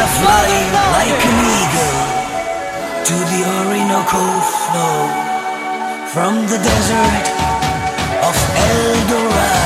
are flying like an eagle to the Orinoco flow from the desert of El Dorado.